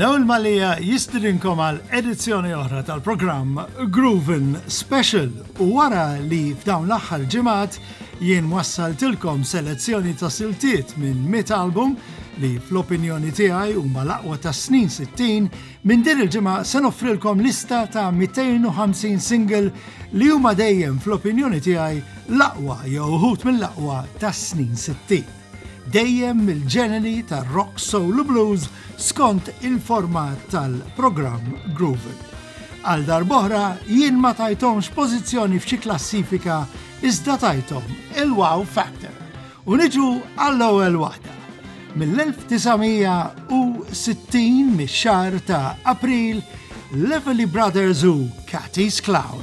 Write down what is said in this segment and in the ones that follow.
Dawl Malija jistidinkom għal edizzjoni oħra tal-programm Groovin Special u wara li f'dawn l-aħħar ġimgħat Jien wassaltilkom selezzjoni ta' siltiet minn mitt album li fl-opinjoni tiegħi huma l-aqwa tas-snin 60, minn din il-ġimgħa se noffrilkom lista ta' 250 single li huma dejjem fl-opinjoni tiegħi l-aqwa jew uħud mill-aqwa tas-snin 60. Dejjem mill-ġeneri tar-rock soul u blues skont il-format tal-programm Groovin. Għal darbohra jien ma tajtomx pożizzjoni f'xi klassifika Iżda tajthom il-wow factor u niġu għall-ewwel waħda. Mill-1960 mix-xahar ta' April, l-Everly Brothers u Cathy's Clown.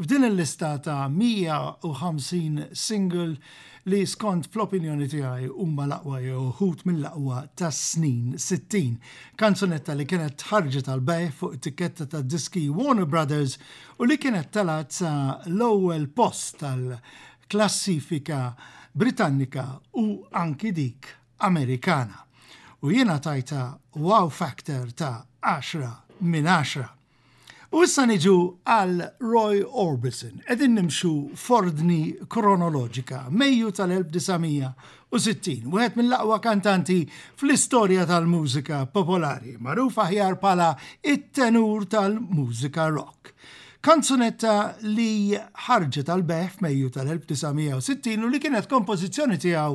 F'din il-lista ta' 150 single li skont fl-opinjoni tiegħi huma l-aqwa jew uħud mill-aqwa tas-snin sittin. Kanzunetta li kienet tħarġet għal bejgħ fuq it-tikketta tad-diski Warner Brothers u li kienet telgħet sa l-ewwel post tal-klassifika Britannika u anki dik Amerikana. U jiena tajtha wow factor ta' għaxra minn għaxra. U issa niġu għal Roy Orbison. Qegħdin nimxu f'ordni kronoloġika. Mejju tal-1960, wieħed mill-aqwa kantanti fl-istorja tal-mużika popolari, magħruf aħjar bħala it-tenur tal-mużika rock. Kanzunetta li ħarġet għal beħ f'Mejju tal-1960 u li kienet kompożizzjoni tiegħu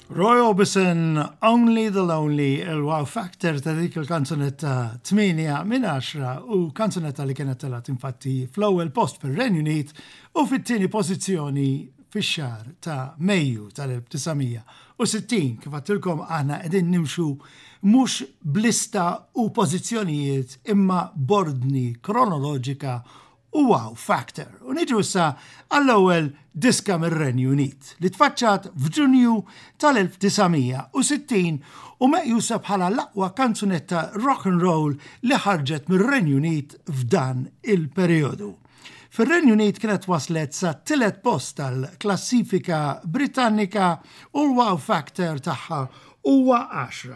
Roy Orbison, Only the Lonely, il-wow factor ta' dik il-kanzunetta 8 minn 10 u kanzunetta li kienet telat infatti fl-ewwel post fir-Renju Unit u fit-tieni pożizzjoni fix-xahar ta' Mejju tal-1960. Kif għattilkom aħna qegħdin nimxu mhux b'lista u pożizzjonijiet imma b'ordni kronoloġika u wow factor. U niġu issa għall-ewwel diska mir-Renju Unit li tfaċċat f'Ġunju tal-1960 u meqjusa bħala l-aqwa kanzunetta rock and roll li ħarġet mir-Renju Unit f'dan il-perijodu. Fir-Renju Unit kienet waslet sa tielet post tal-klassifika Britannika u l-wow factor tagħha huwa 10.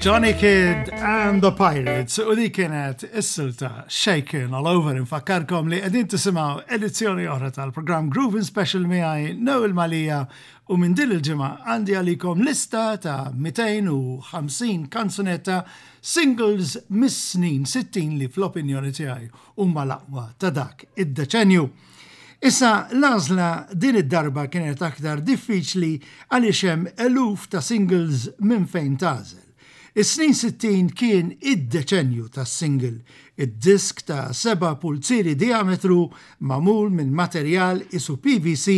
Johnny Kid and the Pirates u li kienet is-silta Shaken All Over infakkarkom li qegħdin tisimgħu edizzjoni oħra tal-programm Groove in Special miegħi Noel Malija u minn din il-ġimgħa għandi għalikom lista ta' 250 kanzunetta singles mis-snin 60 li fl-opinjoni tiegħi huma l-aqwa ta' dak id-deċenju. Issa, l-għażla din id-darba kienet aktar diffiċli għaliex hemm eluf ta' singles minn fejn tagħżel. Is-snin sittin kien id-deċennju tas-single, id-disk ta' seba' pulzieri dijametru magħmul minn materjal qisu PVC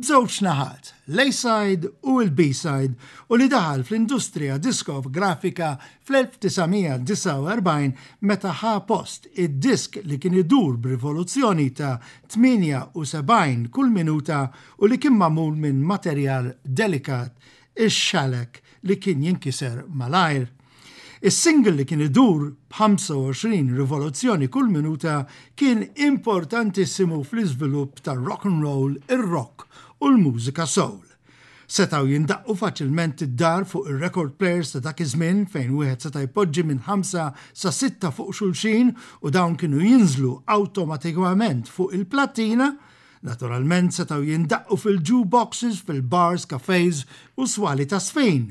b'żewġ naħat, l-A-side u l-B-side, u li daħal fl-industrija diskografika Fl-1949, meta ħa post id-disk li kien idur b'rivoluzzjoni ta' 78 kull minuta u li kien magħmul minn materjal delikat, ix-shellac, li kien jinkiser malajr. Is-single li kien idur b'25 rivoluzzjoni kull minuta kien importantissimu fl-iżvilupp tar-rock 'n' roll, ir-rock u l-mużika soul. setgħu jindaqqu faċilment id-dar fuq ir-rekord plejers ta' dak iż-żmien fejn wieħed seta' jpoġġi minn ħamsa sa sitta fuq xulxin u dawn kienu jinżlu awtomatikament fuq il-plattina, naturalment setgħu jindaqqu fil-jukeboxes, fil-bars, kafejs u swali tagħżfin.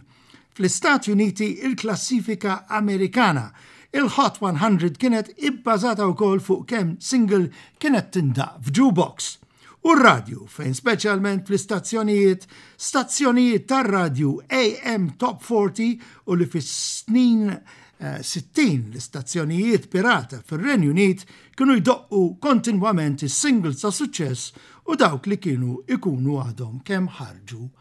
Fl-Istati Uniti il-klassifika Amerikana, il-Hot 100 kienet ibbażata wkoll fuq kemm single kienet tindaqq f'jukebox. u r-radju, fejn speċjalment fl-istazzjonijiet stazzjonijiet tar-radju AM Top 40 u li fis-snin 60 eh, l-istazzjonijiet pirata fir-Renju Unit kienu jdoqqu kontinwament is-singles ta' suċċess u dawk li kienu ikunu għadhom kemm ħarġu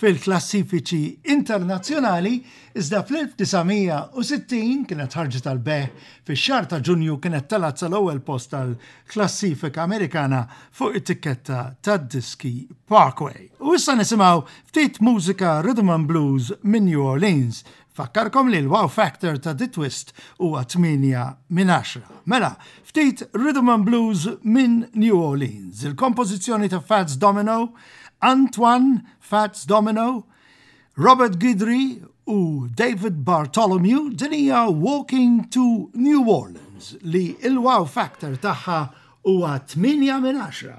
fil-klassifiċi internazzjonali, iżda fl-1960 kienet ħarġet għall-bejgħ, fix-xahar ta' Ġunju kienet telgħet sal-ewwel post tal-klassifika Amerikana fuq it-tikketta tad-diski Parkway. U issa nisimgħu ftit mużika rhythm and blues minn New Orleans Nfakkarkom li l-wow factor ta' The Twist huwa tmienja minn għaxra. Mela, ftit rhythm and blues minn New Orleans, il-kompożizzjoni ta' Fats Domino, Antoine Fats Domino, Robert Guidry u David Bartholomew, din hija Walking to New Orleans li l-wow factor tagħha huwa tmienja minn għaxra.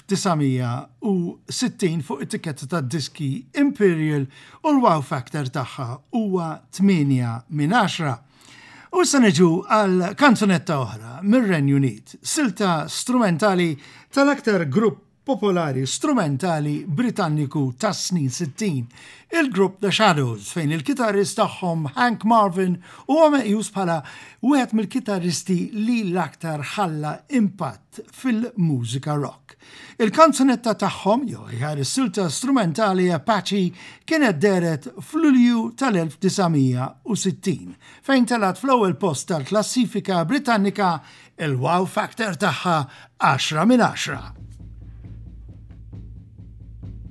1960 fuq it-tikketta tad-diski Imperial u l-wow factor tagħha huwa 8 minn 10. U issa niġu għal kanzunetta oħra mir-Renju Unit, silta strumentali tal-aktar grupp popolari strumentali Britanniku tas-snin 60, il-grupp The Shadows, fejn il-kitarrist tagħhom Hank Marvin huwa meqjus bħala wieħed mill-kitarristi li l-aktar ħalla impatt ħadd fil-mużika rock. Il-kanzunetta tagħhom, jew aħjar is-silta strumentali Apache kienet deret f'Lulju tal-1960, fejn telgħet fl-ewwel post tal-klassifika Britannika il-wow factor tagħha għaxra minn għaxra.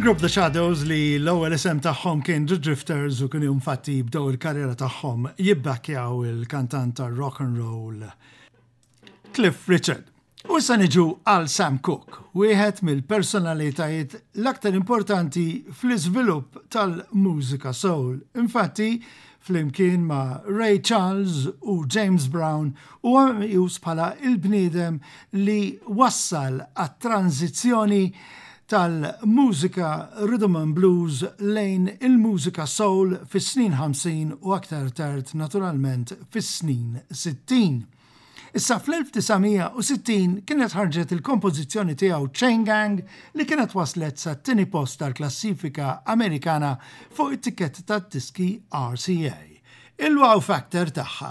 Il-grupp The Shadows li l-ewwel isem tagħhom kien The Drifters u kienu infatti jibdew il-karriera tagħhom jibbakkjaw il-kantant tar-rock and roll Cliff Richard. U issa niġu għal Sam Cook, wieħed mill-personalitajiet l-aktar importanti fl-iżvilupp tal-mużika soul. Infatti, flimkien ma' Ray Charles u James Brown u għamjus bħala il-bniedem li wassal għat-tranzizzjoni tal-mużika rhythm and blues lejn il-mużika soul fis-snin ħamsin u aktar tard naturalment fis-snin sittin. Issa fl-1960 kienet ħarġet il-kompożizzjoni tiegħu Chain Gang li kienet waslet sat-tieni post tal-klassifika Amerikana fuq it-tikketta tad-diski RCA. Il-wow factor tagħha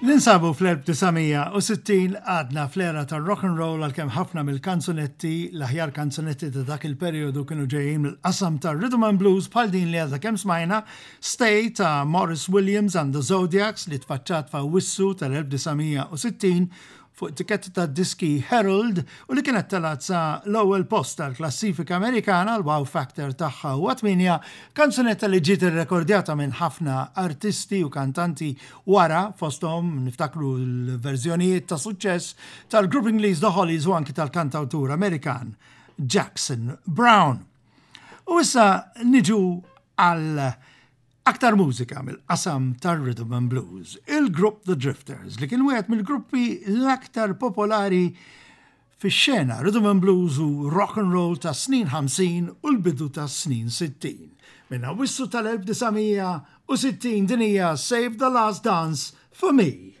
Li nsabu fl-1960 għadna fl-era tar-rock and roll għalkemm ħafna mill-kanzunetti, l-aħjar kanzunetti ta' dak il-perijodu kienu ġejjin mill-qasam tar-rhythm and blues bħal din li għadna kemm smajna, Stay ta' Maurice Williams and the Zodiacs li tfaċċat f'Awwissu tal-1960 fuq it-tikketta tad-diski Herald u li kienet telgħet sa l-ewwel post tal-klassifika Amerikana, l-wow factor tagħha huwa tmienja, kanzunetta li ġiet irrekordjata minn ħafna artisti u kantanti wara, fosthom niftakru l-verżjonijiet ta' suċċess tal-grupp Ingliż The Hollies u anki tal-kantawtur Amerikan Jackson Browne. U issa niġu għal Aktar mużika mill-qasam tar-rhythm and blues, il-grupp The Drifters li kien wieħed mill-gruppi l-aktar popolari fix-xena rhythm and blues u rock and roll tas-snin 50 u l-bidu tas-snin 60. Minn Awwissu tal-1960 din hija Save the Last Dance for Me.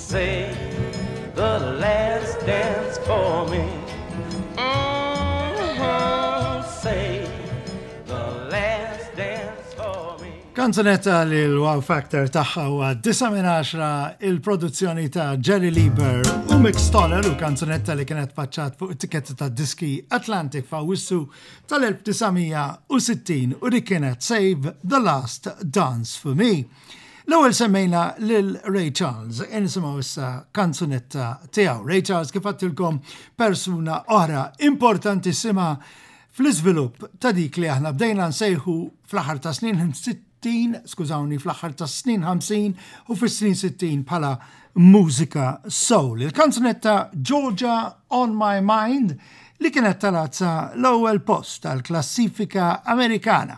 Save the last dance for me. Mm-hmm, save the last dance for me. Kanzunetta li l-wow factor taħħa u għad 9 minn 10 il-produzzjoni ta' Jerry Lieber u Mick Stoller u kanzunetta li kienet paċċat fuq it-tiketti ta' diski Atlantic fa' wissu tal-1960 u li kienet Save the Last Dance for Me. L-ewwel semmejna lil Ray Charles, e nisimgħu issa kanzunetta tiegħu. Ray Charles kif għattilkom persuna oħra importantissima fl-iżvilupp ta' dik li aħna bdejna nsejħu fl-aħħar ta' snin 60, skużawni, fl-aħħar ta' snin 50 u fis-snin 60 bħala mużika soul. Il-kanzunetta Georgia on my mind li kienet talazza l-ewwel post tal-klassifika Amerikana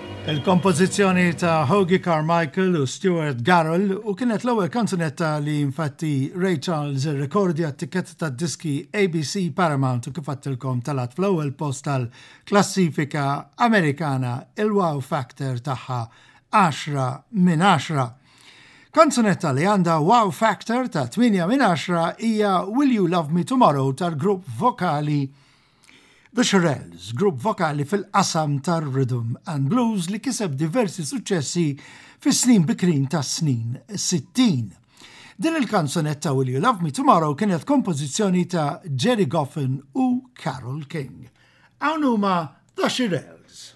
Il-kompożizzjoni ta' Hoagy Carmichael u Stuart Garrell u kienet l-ewwel kanzunetta li infatti Ray Charles irrekordja t-tikketta tad-diski ABC Paramount u kif għadtilkom telgħet fl-ewwel post tal-klassifika Amerikana il-wow factor tagħha għaxra minn għaxra. Kanzunetta li għandha wow factor ta' tmienja minn għaxra hija Will You Love Me Tomorrow tal-grupp vokali The Shirelles, grupp vokali fil-qasam tar-rhythm and blues li kiseb diversi suċċessi fis-snin bikrin tas-snin 60. Din il-kanzunetta Will You Love Me Tomorrow kienet kompożizzjoni ta' Gerry Goffin u Carole King. Hawn huma The Shirelles.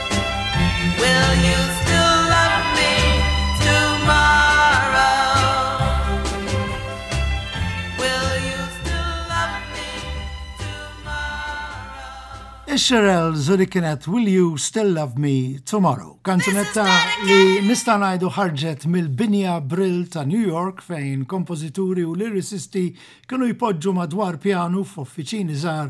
Cheryl Zuri kienet Will You Still Love Me Tomorrow? Kanzunetta li nista' ngħidu ħarġet mill-binja Brill ta' New York fejn kompożituri u lirisisti kienu jpoġġu madwar pjanu f'uffiċini żgħar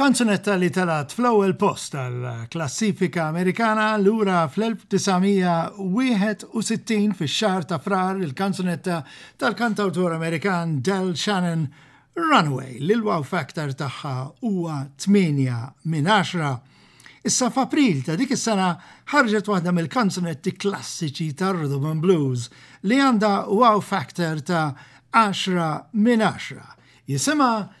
Kanzunetta li talat fl-ewwel post tal-klassifika Amerikana lura fl-1961 fix-xahar ta' Frar il-kanzunetta tal-kantawtur Amerikan Del Shannon Runaway li l-wow factor tagħha huwa tmienja minn għaxra. Issa f'April ta' dik is-sena ħarġet waħda mill-kanzunetti klassiċi tar-rhythm and blues li għandha wow factor ta' għaxra minn għaxra. Jisimha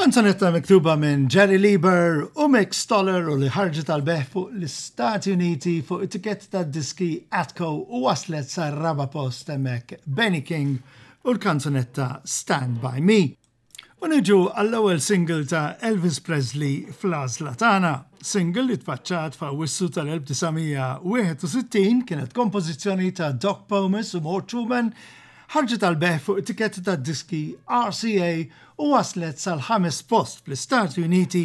Kanzonetta miktuba minn Jerry Lieber u Mick Stoller u li ħarġet tal-beħ fuq l-Istati Uniti fuq etikett ta' diski Atco u waslet sar raba post emmek Benny King u l-kanzonetta Stand By Me. U niġu għall-ewwel single ta' Elvis Presley fl-għażla tagħna. Single li tfaċċat f'Awwissu tal-1961 kienet kompożizzjoni ta' Doc Pomus u Mort Schumann, ħarġet għal beħ fuq it-tikketti tad-diski RCA u waslet sal-ħames post fl-Istati Uniti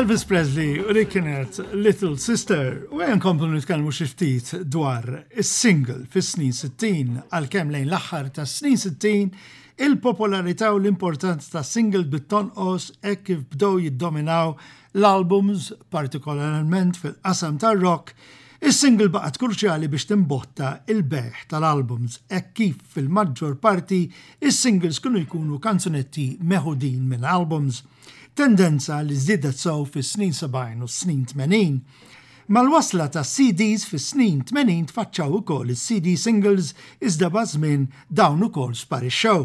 Elvis Presley u dik kienet Little Sister u għen komplu nitkellmu xi ftit dwar is-single fis-snin 60 għalkemm lejn l-aħħar tas-snin 60 il-popolarità u l-importanza ta' single bit-tonqos hekk kif bdew jiddominaw l-albums partikolarment fil-qasam tar-rock Is-single baqgħet kruċjali biex timbotta il-bejħ tal-albums hekk kif fil-maġġor parti Is-singles kienu jkunu kanzunetti meħudin minn albums, tendenza li żdiedet sew fis-snin 70 u s-snin 80. Mal-wasla tas-CDs fis-snin 80 tfaċċaw ukoll is-CD singles iżda maż-żmien dawn ukoll sparixxew.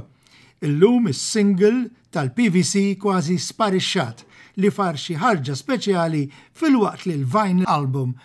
Illum is-single tal-PVC kważi sparixxat li far xi ħarġa speċjali filwaqt li l-vinyl album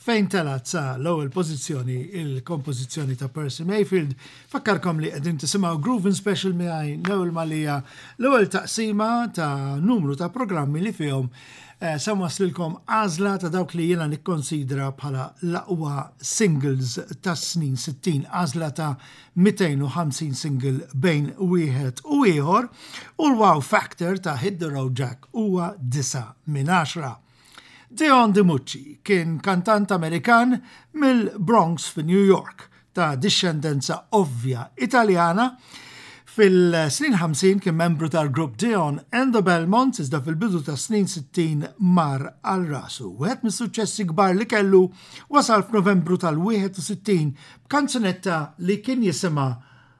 fejn telgħet sa l-ewwel pożizzjoni il-kompożizzjoni ta' Percy Mayfield. Fakkarkom li qegħdin tisimgħu Groovin' Special miegħi Noel Mallia, l-ewwel taqsima ta' numru ta' programmi li fihom eh, se nwaslilkom għażla ta' dawk li jiena nikkonsidra bħala l-aqwa singles tas-snin 60, għażla ta' 250 single bejn wieħed u ieħor, u l-wow factor ta' Hit the Road Jack huwa 9 minn 10. Deon DiMucci kien kantant Amerikan mill-Bronx fi New York, ta' dixxendenza ovvja Italjana. Fil-snin 50 kien membru tal-grupp Deon and the Belmonts iżda fil-bidu tas-snin 60 mar għal rasu. Wieħed mis-suċċessi kbar li kellu wasal f'Novembru tal-61 b'kanzunetta li kien jisimha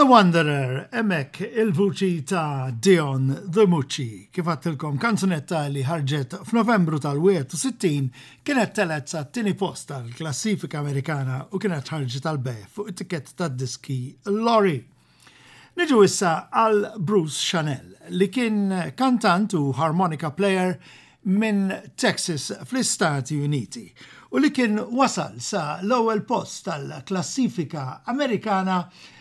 The Wanderer, emek il-vuċi ta' Dion The Mucci, kif għattilkom kanzunetta li ħarġet f'Novembru tal-61 Kienet telgħet sat-tieni post tal-klassifika Amerikana u kienet ħarġet għal bejgħ fuq it-tikketta tad-diski Lorry. Niġu issa għal Bruce Chanel, li kien kantant u harmonica player minn Texas fl-Istati Uniti u li kien wasal sa l-ewwel post tal-klassifika Amerikana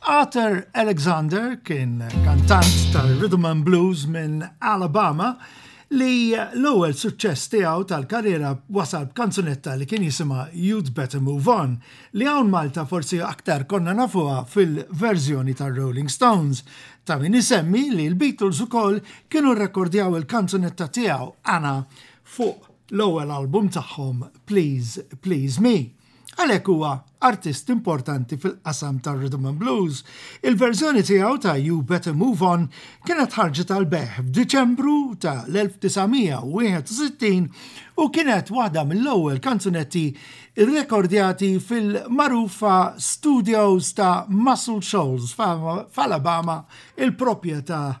Arthur Alexander kien kantant tal-rhythm and blues minn Alabama li l-ewwel suċċess tiegħu tal-karriera wasal b'kanzunetta li kien jisimha You'd Better Move On li hawn Malta forsi aktar konna nafuha fil-verżjoni tar-Rolling Stones ta' min isemmi li l-Beatles ukoll kienu rrekordjaw il-kanzunetta tiegħu Anna fuq l-ewwel album tagħhom Please Please Me. Għalhekk huwa artist importanti fil-qasam tar-rhythm and blues, il-verżjoni tiegħu ta' You Better Move On kienet ħarġet għall-bejgħ f'Diċembru ta' l-1961 u kienet waħda mill-ewwel kanzunetti rrekordjati fil-magħrufa studios ta' Muscle Shoals f'Alabama, il-proprjetà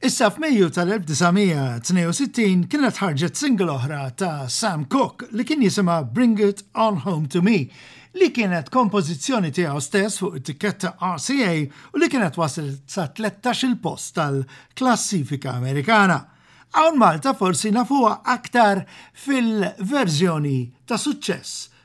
Issa f'Mejju tal-1962 kienet ħarġet single oħra ta' Sam Cooke li kien jisimha Bring It On Home To Me li kienet kompożizzjoni tiegħu stess fuq it-tikketta RCA u li kienet waslet sa tlettax-il post tal-klassifika Amerikana. Hawn Malta forsi nafuha aktar fil-verżjoni ta' suċċess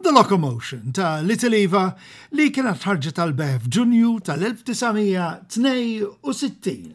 The Locomotion ta' Little Eva li kienet ħarġet tal-beħ f'Ġunju tal-1962.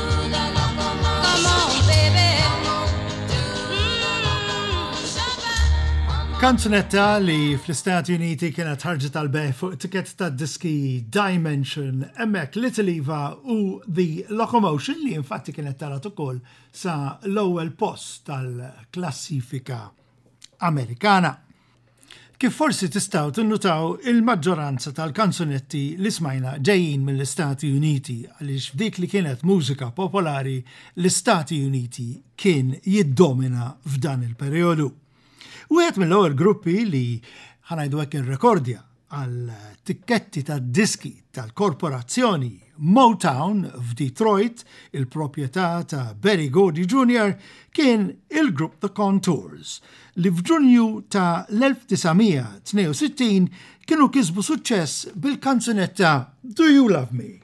Kanzunetta li fl-Istati Uniti kienet ħarġet tal-beħ fuq tiket ta' diski Dimension, emmek Little Eva u The Locomotion li infatti kienet tarat ukoll sa l-ewwel post tal-klassifika Amerikana. Kif forsi tistgħu tinnutaw, il-maġġoranza tal-kanzunetti li smajna ġejjin mill-Istati Uniti għaliex f'dik li kienet mużika popolari l-Istati Uniti kien jiddomina f'dan il-perjodu. Wieħed mill-ewwel gruppi li ħanajdu hekk irrekordja għal tikketti tad-diski tal-korporazzjoni Motown f'Detroit, il-proprjetà ta' Berry Gordy Jr. kien il-grupp The Contours, li f'Ġunju ta' l-1962 kienu kisbu suċċess bil-kanzunetta Do You Love Me?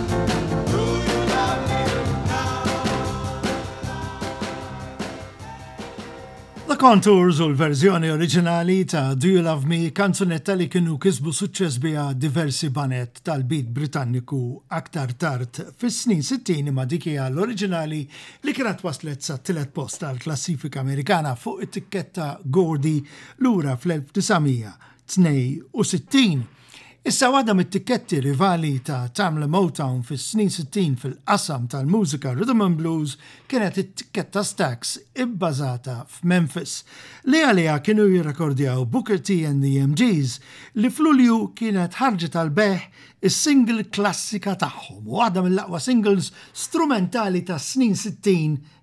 Contours u l-verżjoni oriġinali ta' Do You Love Me kanzunetta li kienu kisbu suċċess biha diversi banet tal-bit Britanniku aktar tard fis-snin 60 ma' dik hija l-oriġinali li kienet waslet sa tielet post tal-klassifika Amerikana fuq it-tikketta Gordy lura fl-1962. Issa waħda mit-tikketti rivali ta' Time li Motown fis-snin sittin fil-qasam tal-mużika rhythm and blues kienet it-tikketta Stax ibbażata f'Memphis, li għaliha kienu jirrekordjaw Booker T and the MGs, li f'Lulju kienet ħarġet għall-bejħ is-single klassika tagħhom, waħda mill-aqwa singles strumentali tas-snin sittin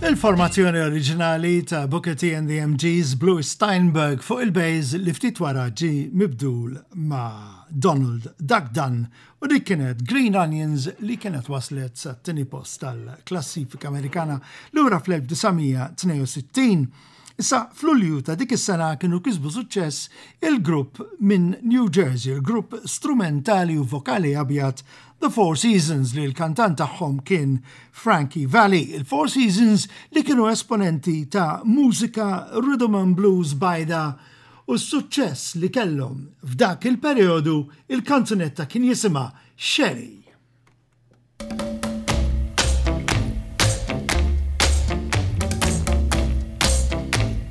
Il-formazzjoni oriġinali ta' Booker T and the MGs b'Louis Steinberg fuq il-bass li ftit wara ġie mibdul ma' Donald Duck Dunn u dik kienet Green Onions li kienet waslet sat-tieni post tal-klassifika Amerikana lura fl-1962. Issa f'Lulju ta' dik is-sena kienu kisbu suċċess il-grupp minn New Jersey, il-grupp strumentali u vokali abjad The Four Seasons li l-kantant tagħhom kien Frankie Valli, il-Four Seasons li kienu esponenti ta' mużika rhythm and blues bajda u s-suċċess li kellhom f'dak il-perijodu il-kanzunetta kien jisimha Sherry.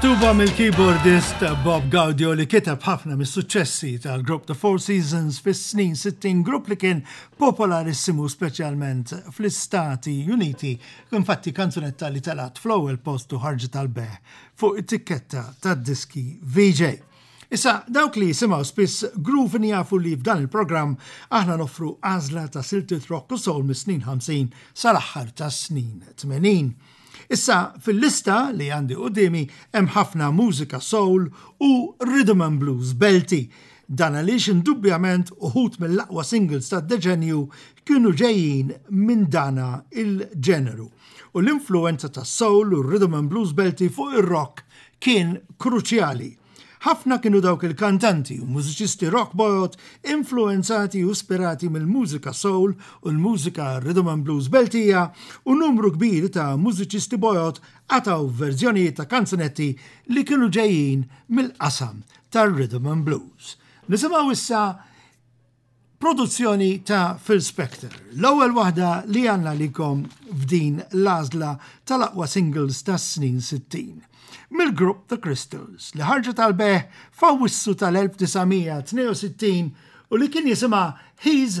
Miktuba mill-keyboardist Bob Gaudio li kiteb ħafna mis-suċċessi tal-grupp The Four Seasons fis-snin 60, grupp li kien popolarissimu speċjalment fl-Istati Uniti Infatti, kanzunetta li telgħat fl-ewwel post u ħarġet għal beħ fuq it-tikketta tad-diski VJ. Issa, dawk li jisimgħu spiss Groovin jafu li f'dan il-programm aħna noffru għażla ta' siltiet rock u soul mis-snin 50 sal-aħħar tas-snin 80. Issa, fil-lista li għandi qudiemi hemm ħafna mużika soul u rhythm and blues belti Dan għaliex indubjament uħud mill-aqwa singles tad-deċennju kienu ġejjin minn dana l-ġeneru, u l-influwenza tas-soul u r-rhythm and blues Belti fuq ir-rock kien kruċjali. Ħafna kienu dawk il-kantanti u mużiċisti rock bogħod influwenzati u ispirati mill-mużika soul u l-mużika rhythm and blues Beltija u numru kbir ta' mużiċisti bogħod qatgħu verżjonijiet ta' kanzunetti li kienu ġejjin mill-qasam tar-Rhythm and Blues. Nisimgħu issa produzzjoni ta' Phil Spector, l-ewwel waħda li għandna likom f'din l-għażla tal-aqwa singles tas-snin 60 mill-grupp The Crystals li ħarġet għal beħ f'Awwissu tal-1962 u li kien jisimha He's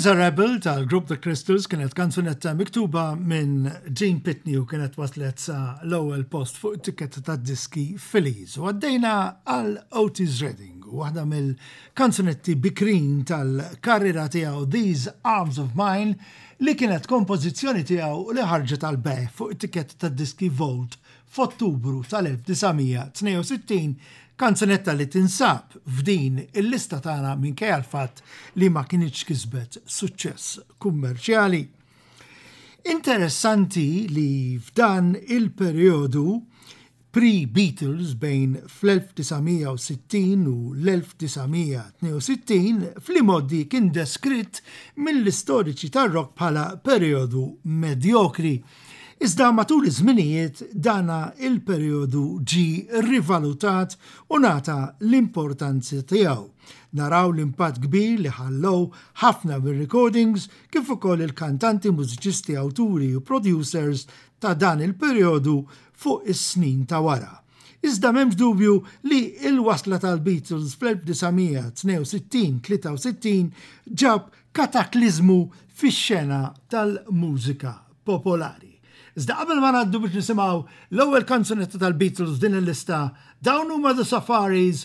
He's a Rebel tal-grupp The Crystals kienet kanzunetta miktuba minn Gene Pitney u kienet waslet sa l-ewwel post fuq it-tikketta tad-diski Phillies. U għaddejna għal Otis Redding, waħda mill kanzunetti bikrin tal-karriera tiegħu These Arms of Mine li kienet kompożizzjoni tiegħu u li ħarġet għall-bejgħ fuq it-tikketta tad-diski Volt f'Ottubru tal-1962, kanzunetta li tinsab f'din il-lista tagħna minkejja l-fatt li ma kinitx kisbet suċċess kummerċjali. Interessanti li f'dan il-perjodu pre-Beatles bejn fl-1960 u l-1962, fl-imgħoddi kien deskritt mill-istoriċi tar-rock bħala perijodu medjokri. Iżda matul iż-żminijiet dan il-perijodu ġie rivalutat u ngħata l-importanza tiegħu. Naraw l-impatt kbir li ħallew ħafna mir-recordings kif ukoll il-kantanti, mużiċisti, awturi u producers ta' dan il-perijodu fuq is-snin ta' wara. Iżda m'hemmx dubju li l-wasla tal-Beatles fl-1962, 63 ġab katakliżmu fix-xena tal-mużika popolari. Iżda qabel ma ngħaddu biex nisimgħu l-ewwel kanzunetta tal-Beatles f'din il-lista, dawn huma The Safaris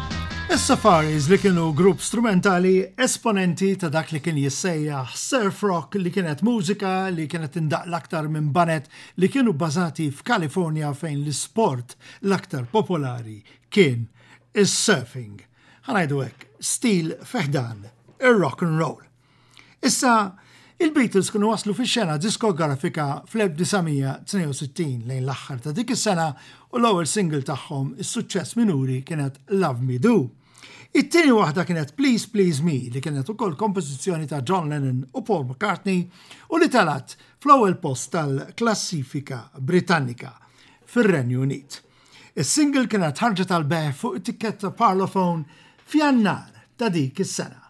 Is-Safaris li kienu grupp strumentali esponenti ta' dak li kien jissejjaħ surf rock li kienet mużika li kienet tindaqq l-aktar minn baned li kienu bbażati f'Kalifornja fejn l-isport l-aktar popolari kien is-surfing, ħa ngħidu hekk, stil fi ħdan ir-rock 'n' roll. Issa, il-Beatles kienu waslu fix-xena diskografika fl-1962 lejn l-aħħar ta' dik is-sena u l-ewwel single tagħhom is-suċċess minuri kienet Love Me Do. It-tieni waħda kienet Please Please Me li kienet ukoll kompożizzjoni ta' John Lennon u Paul McCartney u li talat fl-ewwel post tal-klassifika Britannika fir-Renju Unit. Is-single kienet ħarġet tal-beħ fuq it-tikketta Parlophone f'Jannar ta' dik is-sena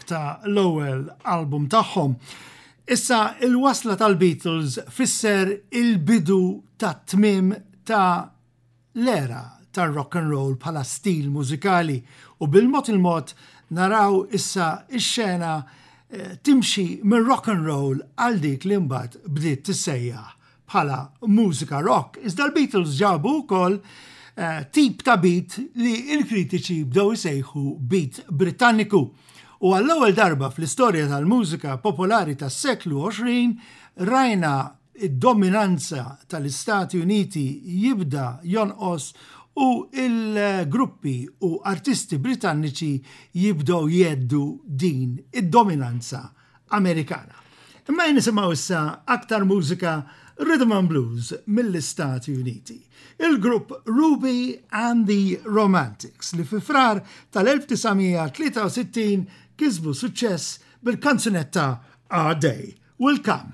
ta' l-ewwel album tagħhom. Issa il-wasla tal-Beatles fisser il-bidu tat-tmiem ta' l-era tar-rock and roll bħala stil mużikali u bil-mod il-mod naraw issa x-xena eh, timxi mir-rock and roll għal dik li mbagħad bdiet tissejjaħ bħala mużika rock, iżda l-Beatles ġabu wkoll eh, tip ta' beat li il-kritiċi bdew isejħu beat Britanniku. U għall-ewwel darba fl-istorja tal-mużika popolari tas-seklu 20 rajna id-dominanza tal-Istati Uniti jibda jonqos u il-gruppi u artisti Britanniċi jibdew jeddu din id-dominanza Amerikana. Imma jien nisimgħu issa aktar mużika Rhythm and Blues mill-Istati Uniti. Il-grupp Ruby and the Romantics li fi frar tal-1963 kisbu suċċess bil-kanzunetta Our Day Will Come.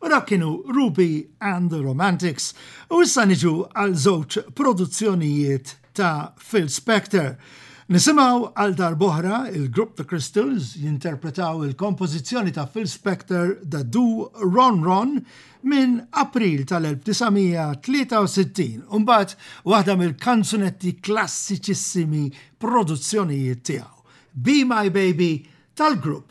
U dak kienu Ruby and the Romantics. U issa niġu għal żewġ produzzjonijiet ta' Phil Spector. Nisimgħu għal darboħra il-grupp The Crystals jinterpretaw il-kompożizzjoni ta' Phil Spector da Du Ron Ron minn April tal-1963, u mbagħad waħda mill-kanzunetti klassiċissimi produzzjonijiet tiegħu, Be My Baby tal-grupp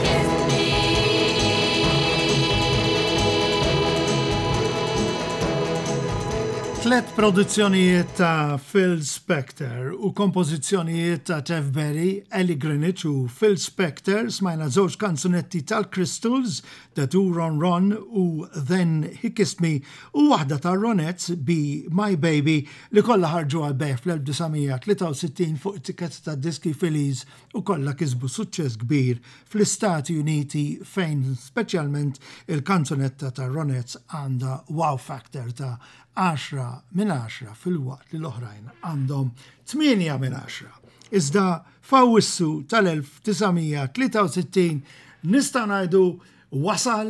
Tliet produzzjonijiet ta' Phil Spector u kompożizzjonijiet ta' Tev Berry, Ellie Greenwich u Phil Spector, smajna żewġ kanzunetti tal-Crystals, The Two Ron Ron u Then He Kissed Me, u waħda tar-Ronettes, Be My Baby, li kollha ħarġu għall-bejgħ fl-1963 fuq it-tikketta tad-diski Phillies u kollha kisbu suċċess kbir fl-Istati Uniti fejn speċjalment il-kanzunetta tar-Ronettes għandha wow factor ta' għaxra minn għaxra filwaqt li l-oħrajn għandhom tmienja minn għaxra. Iżda f'Awwissu tal-1963 nista' ngħidu wasal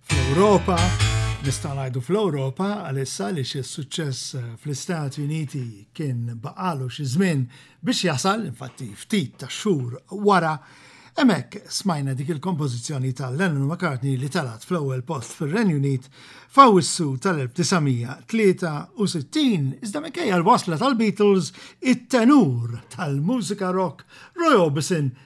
Fl-Ewropa, nista' ngħidu fl-Ewropa għalissa li xi suċċess eh, fl-Istati Uniti kien baqalu xi żmien biex jasal, infatti ftit ta' xhur wara, Emek smajna dik il-kompożizzjoni ta' Lennon McCartney li talat fl-ewwel post fir-Renju Unit f'Awwissu tal-1963, iżda minkejja l-wasla tal-Beatles, it-tenur tal-mużika rock Roy Orbison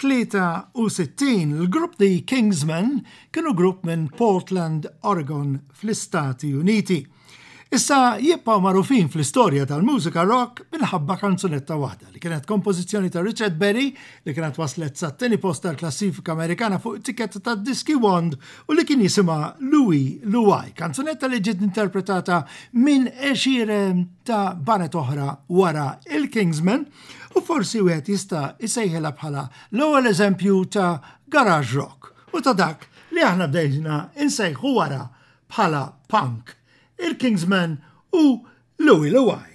63 Il-grupp The Kingsmen kienu grupp minn Portland, Oregon, fl-Istati Uniti. Issa jibqgħu magħrufin fl-istorja tal-mużika rock minħabba kanzunetta waħda li kienet kompożizzjoni ta' Richard Berry li kienet waslet sat-tieni post tal-klassifika Amerikana fuq it-tikketta tad-diski Wand u li kien jisimha Louie Louie, kanzunetta li ġiet interpretata minn għexieren ta' baned oħra wara il-Kingsmen. U forsi wieħed jista' jsejħilha bħala l-ewwel eżempju ta' garage rock u ta' dak li aħna bdejna insejħu wara bħala punk, il-Kingsmen u Louie Louie.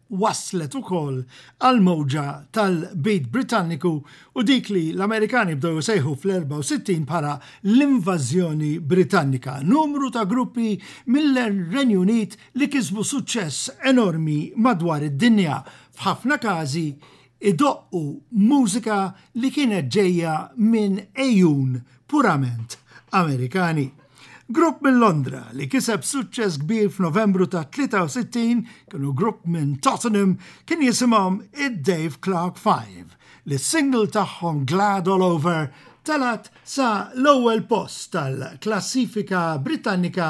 wasslet ukoll għal mewġa tal-qbid Britanniku u dik li l-Amerikani bdew isejħu fl-64 bħala l-invażjoni Britannika. Numru ta' gruppi mill-Renju Unit li kisbu suċċess enormi madwar id-dinja, f'ħafna każi idoqqu mużika li kienet ġejja minn għejun purament Amerikani. Grupp minn Londra li kiseb suċċess kbir f'Novembru ta' 63 kienu grupp minn Tottenham kien jisimhom id-Dave Clark Five li s-single tagħhom Glad All Over telgħet sa l-ewwel post tal-klassifika Britannika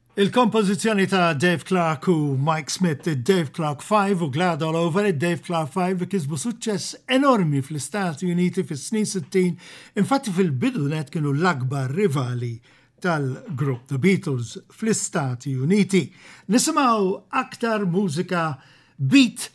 Il-kompożizzjoni ta' Dave Clark u Mike Smith, id-Dave Clark Five u Glad All Over, id-Dave Clark Five li kisbu suċċess enormi fl-Istati Uniti fis-snin 60, infatti fil-bidu nett kienu l-akbar rivali tal-grupp The Beatles fl-Istati Uniti. Nisimgħu aktar mużika beat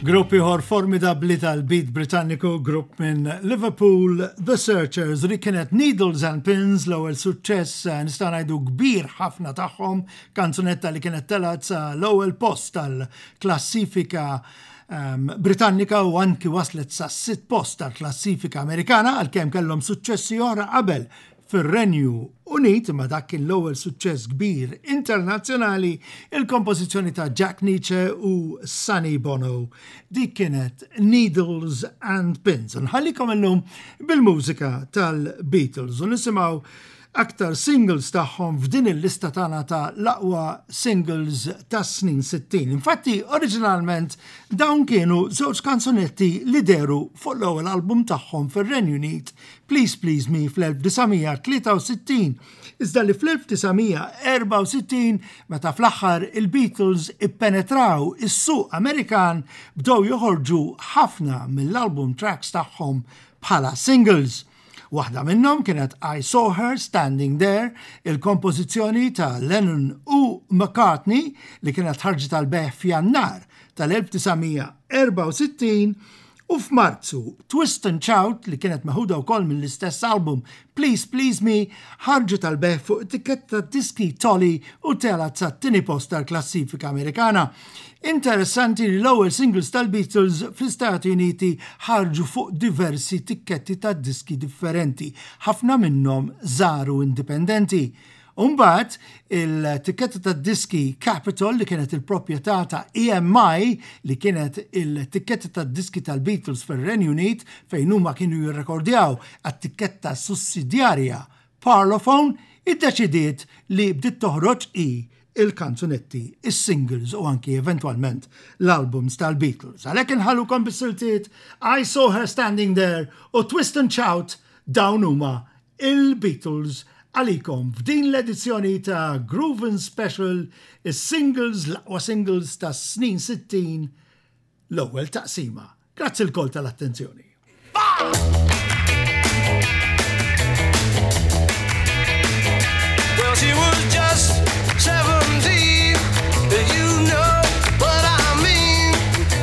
Grupp ieħor formidabbli tal-beat Britanniku, grupp minn Liverpool, The Searchers, li kienet Needles and Pins l-ewwel suċċess eh, nista' ngħidu kbir ħafna tagħhom, kanzunetta li kienet telgħet sa l-ewwel post tal-klassifika ehm, Britannika u anki waslet sa sitt post tal-klassifika Amerikana għalkemm kellhom suċċessi oħra qabel Fir-Renju Unit, imma dak kien l-ewwel suċċess kbir internazzjonali, il-kompożizzjoni ta' Jack Nitzsche u Sonny Bono, dik kienet Needles and Pins. Nħallikom illum bil-mużika tal-Beatles u nisimgħu aktar singles tagħhom f'din il-lista tagħna ta' l-aqwa singles tas-snin 60. Infatti, oriġinalment dawn kienu żewġ kanzunetti li deru fuq l-ewwel album tagħhom fir-Renju Unit Please Please Me fl-1963, iżda li fl-1964, meta fl-aħħar il-Beatles ippenetraw is-suq Amerikan, bdew joħorġu ħafna mill-album tracks tagħhom bħala singles. Waħda minnhom kienet I Saw Her Standing There, il-kompożizzjoni ta' Lennon u McCartney li kienet ħarġet tal-bejħ f'Jannar tal-1964 U f'Marzu, Twist and Shout, li kienet meħuda wkoll mill-istess album Please Please Me, ħarġet għall-bejħ fuq it-tikketta tad-diski Tolly u telgħet sat-tieni post tal-klassifika Amerikana. Interessanti li l-ewwel singles tal-Beatles fl-Istati Uniti ħarġu fuq diversi tikketti tad-diski differenti, ħafna minnhom żgħar u indipendenti. U mbagħad il-tikketta tad-diski Capitol li kienet il-proprjetà ta' EMI li kienet il-tikketta tad-diski tal-Beatles fir-Renju Unit fejn huma kienu jirrekordjaw għat-tikketta sussidjarja Parlophone iddeċidiet li bdiet toħroġ hi l-kanzunetti, is-singles u anki eventwalment l-albums tal-Beatles. Għalhekk inħallukom bis-siltiet I Saw Her Standing There u Twist and Shout dawn huma il-Beatles għalikom f'din l-edizzjoni ta' Groovin' Special is-singles l-aqwa singles tas-snin 60 l-ewwel taqsima. Grazzi lkoll tal-attenzjoni. Well, she was just 17, you know.